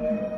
Música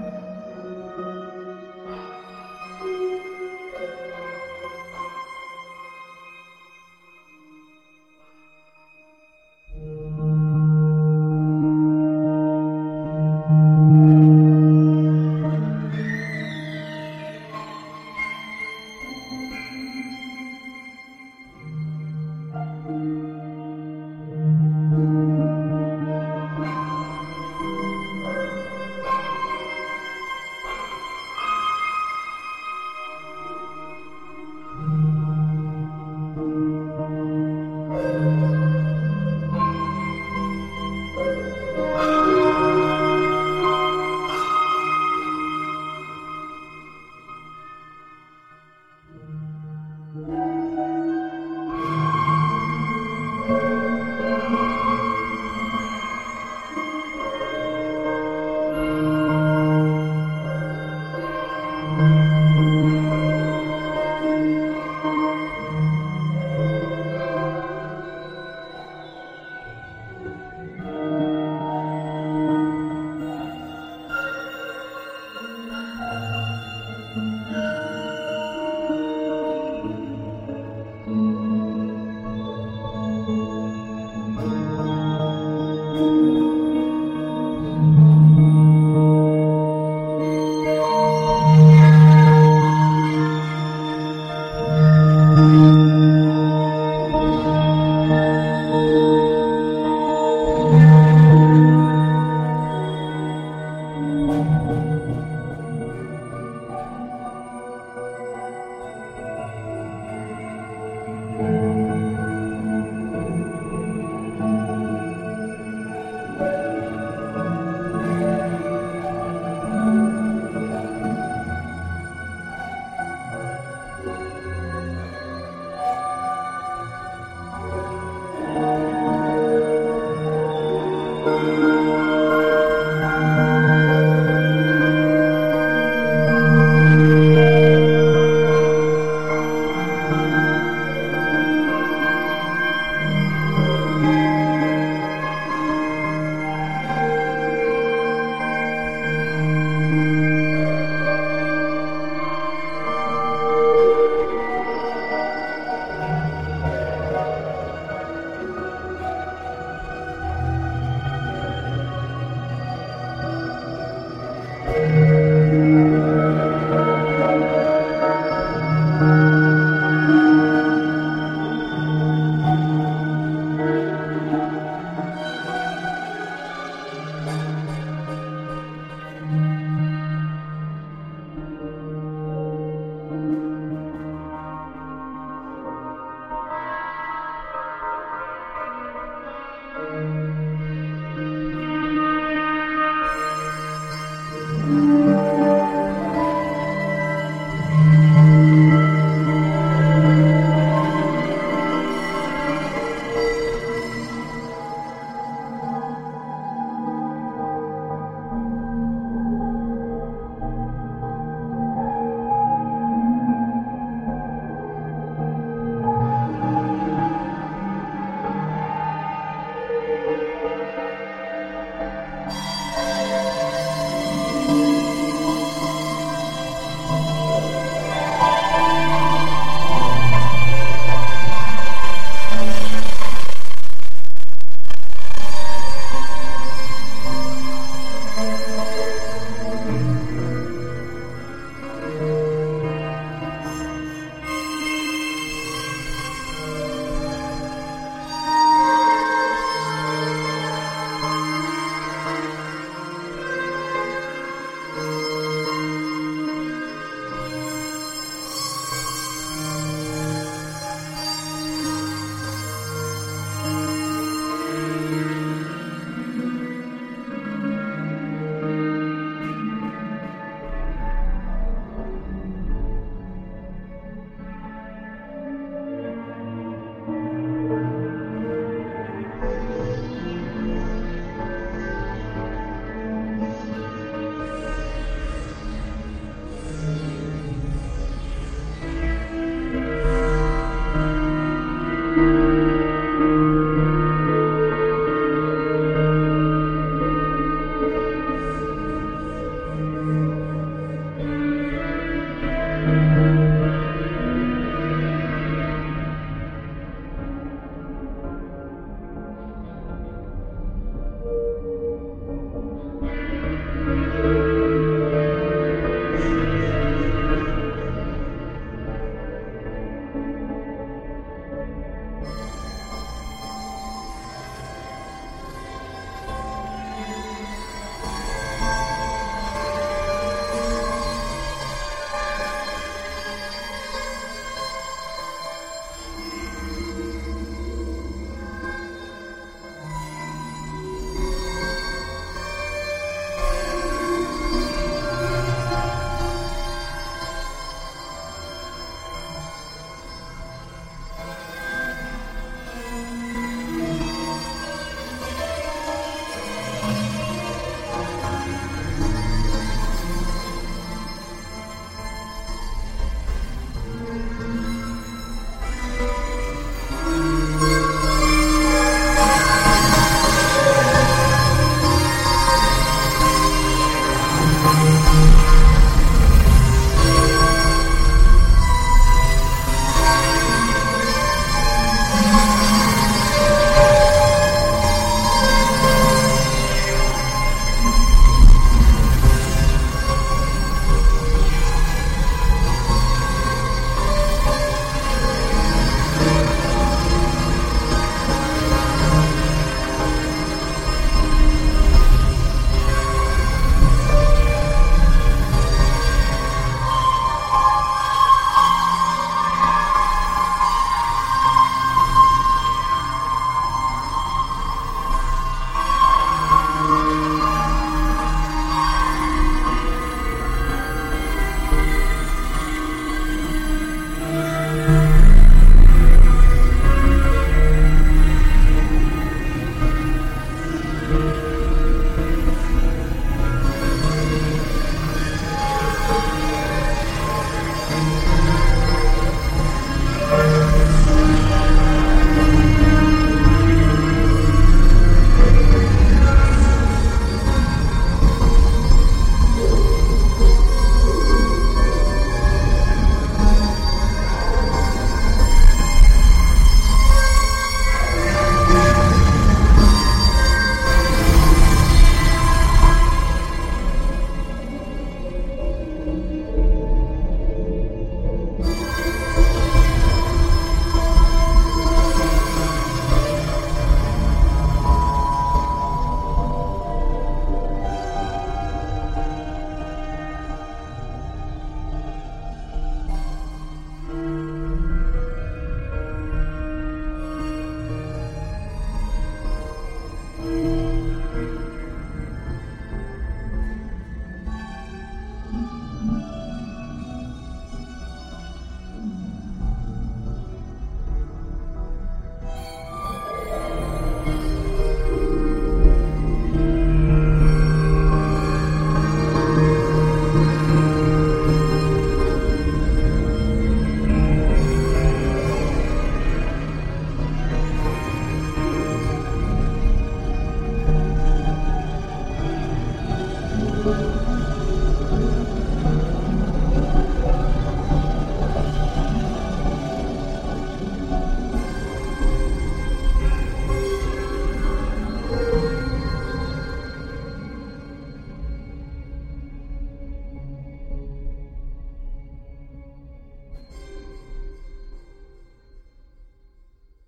Música